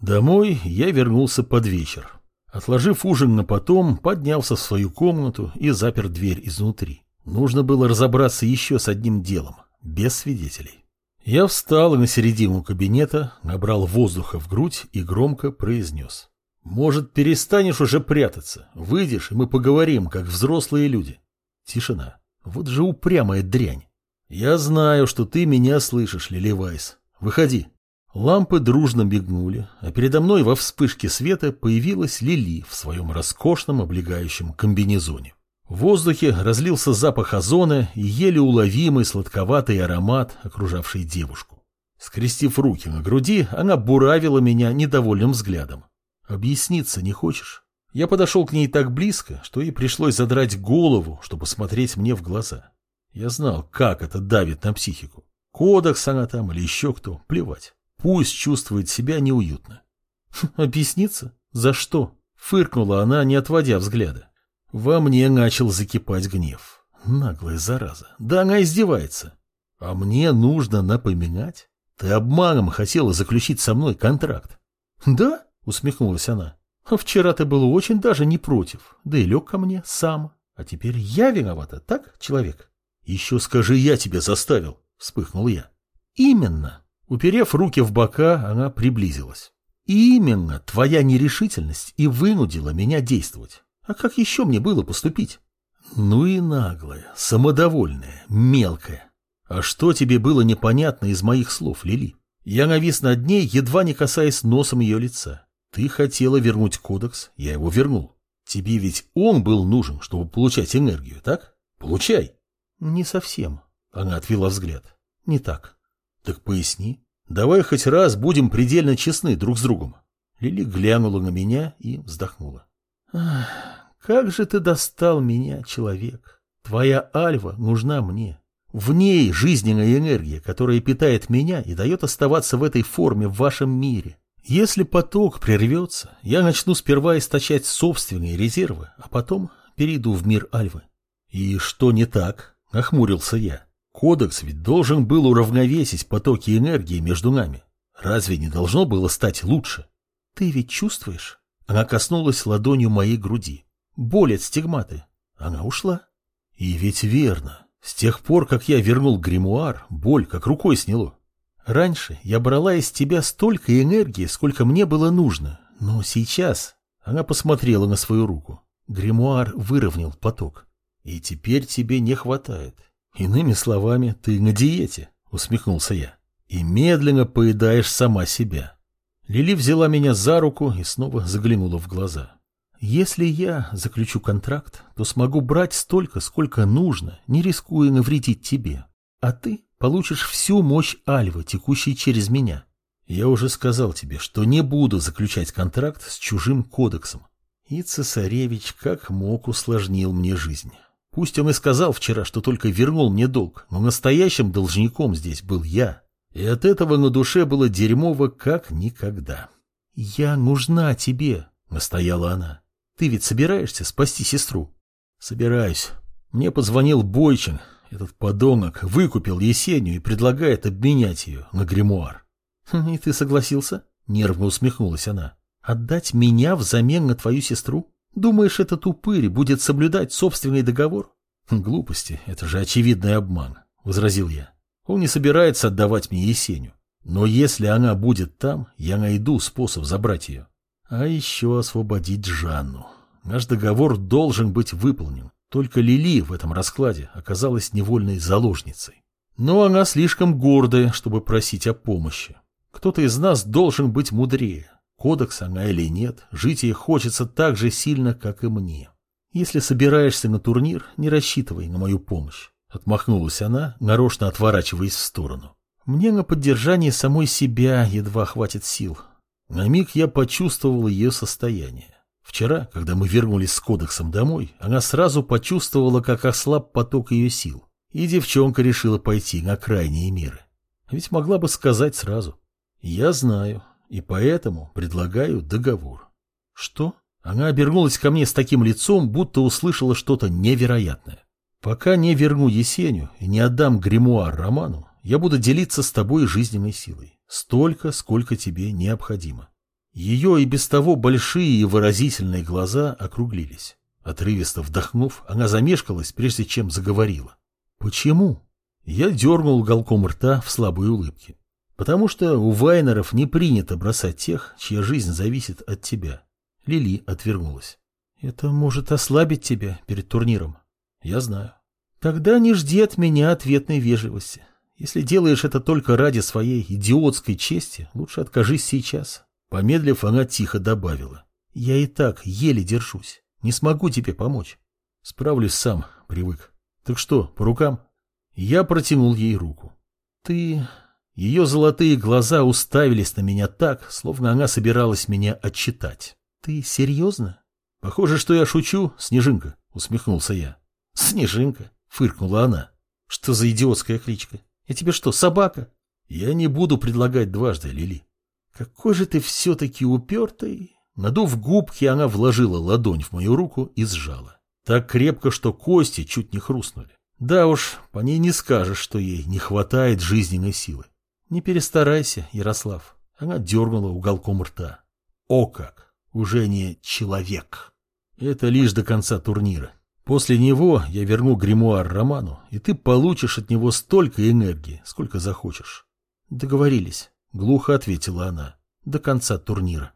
Домой я вернулся под вечер. Отложив ужин на потом, поднялся в свою комнату и запер дверь изнутри. Нужно было разобраться еще с одним делом, без свидетелей. Я встал на середину кабинета, набрал воздуха в грудь и громко произнес. «Может, перестанешь уже прятаться? Выйдешь, и мы поговорим, как взрослые люди». Тишина. Вот же упрямая дрянь. «Я знаю, что ты меня слышишь, Лилевайс. Выходи». Лампы дружно мигнули, а передо мной во вспышке света появилась Лили в своем роскошном облегающем комбинезоне. В воздухе разлился запах озона и еле уловимый сладковатый аромат, окружавший девушку. Скрестив руки на груди, она буравила меня недовольным взглядом. «Объясниться не хочешь?» Я подошел к ней так близко, что ей пришлось задрать голову, чтобы смотреть мне в глаза. Я знал, как это давит на психику. Кодекс она там или еще кто, плевать. Пусть чувствует себя неуютно. «Объясниться? За что?» — фыркнула она, не отводя взгляда. Во мне начал закипать гнев. Наглая зараза. Да она издевается. А мне нужно напоминать? Ты обманом хотела заключить со мной контракт. Да? Усмехнулась она. А вчера ты был очень даже не против. Да и лег ко мне сам. А теперь я виновата, так, человек? Еще скажи, я тебя заставил. Вспыхнул я. Именно. Уперев руки в бока, она приблизилась. Именно твоя нерешительность и вынудила меня действовать. А как еще мне было поступить? Ну и наглая, самодовольная, мелкая. А что тебе было непонятно из моих слов, Лили? Я навис над ней, едва не касаясь носом ее лица. Ты хотела вернуть кодекс, я его вернул. Тебе ведь он был нужен, чтобы получать энергию, так? Получай. Не совсем. Она отвела взгляд. Не так. Так поясни. Давай хоть раз будем предельно честны друг с другом. Лили глянула на меня и вздохнула. Ах, как же ты достал меня, человек. Твоя Альва нужна мне. В ней жизненная энергия, которая питает меня и дает оставаться в этой форме в вашем мире. Если поток прервется, я начну сперва источать собственные резервы, а потом перейду в мир Альвы. И что не так? Нахмурился я. Кодекс ведь должен был уравновесить потоки энергии между нами. Разве не должно было стать лучше? Ты ведь чувствуешь? Она коснулась ладонью моей груди. Боль от стигматы. Она ушла. И ведь верно. С тех пор, как я вернул гримуар, боль как рукой сняло. Раньше я брала из тебя столько энергии, сколько мне было нужно. Но сейчас... Она посмотрела на свою руку. Гримуар выровнял поток. И теперь тебе не хватает. Иными словами, ты на диете, усмехнулся я. И медленно поедаешь сама себя. Лили взяла меня за руку и снова заглянула в глаза. Если я заключу контракт, то смогу брать столько, сколько нужно, не рискуя навредить тебе. А ты получишь всю мощь Альвы, текущей через меня. Я уже сказал тебе, что не буду заключать контракт с чужим кодексом. И цесаревич как мог усложнил мне жизнь. Пусть он и сказал вчера, что только вернул мне долг, но настоящим должником здесь был я. И от этого на душе было дерьмово как никогда. «Я нужна тебе», — настояла она. Ты ведь собираешься спасти сестру? Собираюсь. Мне позвонил Бойчин. Этот подонок выкупил Есению и предлагает обменять ее на гримуар. И ты согласился? Нервно усмехнулась она. Отдать меня взамен на твою сестру? Думаешь, этот упырь будет соблюдать собственный договор? Хм, глупости, это же очевидный обман, возразил я. Он не собирается отдавать мне Есению. Но если она будет там, я найду способ забрать ее. А еще освободить Жанну. Наш договор должен быть выполнен. Только Лили в этом раскладе оказалась невольной заложницей. Но она слишком гордая, чтобы просить о помощи. Кто-то из нас должен быть мудрее. Кодекс она или нет, жить ей хочется так же сильно, как и мне. Если собираешься на турнир, не рассчитывай на мою помощь. Отмахнулась она, нарочно отворачиваясь в сторону. Мне на поддержание самой себя едва хватит сил, на миг я почувствовал ее состояние. Вчера, когда мы вернулись с кодексом домой, она сразу почувствовала, как ослаб поток ее сил. И девчонка решила пойти на крайние меры. Ведь могла бы сказать сразу. Я знаю, и поэтому предлагаю договор. Что? Она обернулась ко мне с таким лицом, будто услышала что-то невероятное. Пока не верну Есеню и не отдам гримуар Роману, я буду делиться с тобой жизненной силой. Столько, сколько тебе необходимо. Ее и без того большие и выразительные глаза округлились. Отрывисто вдохнув, она замешкалась, прежде чем заговорила. «Почему?» Я дернул уголком рта в слабой улыбке. «Потому что у Вайнеров не принято бросать тех, чья жизнь зависит от тебя». Лили отвернулась. «Это может ослабить тебя перед турниром». «Я знаю». «Тогда не жди от меня ответной вежливости. Если делаешь это только ради своей идиотской чести, лучше откажись сейчас». Помедлив, она тихо добавила. «Я и так еле держусь. Не смогу тебе помочь. Справлюсь сам, привык. Так что, по рукам?» Я протянул ей руку. «Ты...» Ее золотые глаза уставились на меня так, словно она собиралась меня отчитать. «Ты серьезно?» «Похоже, что я шучу, Снежинка», — усмехнулся я. «Снежинка», — фыркнула она. «Что за идиотская кличка? Я тебе что, собака?» «Я не буду предлагать дважды, Лили». «Какой же ты все-таки упертый!» Надув губки, она вложила ладонь в мою руку и сжала. Так крепко, что кости чуть не хрустнули. Да уж, по ней не скажешь, что ей не хватает жизненной силы. Не перестарайся, Ярослав. Она дернула уголком рта. О как! Уже не человек. Это лишь до конца турнира. После него я верну гримуар Роману, и ты получишь от него столько энергии, сколько захочешь. Договорились, глухо ответила она. До конца турнира.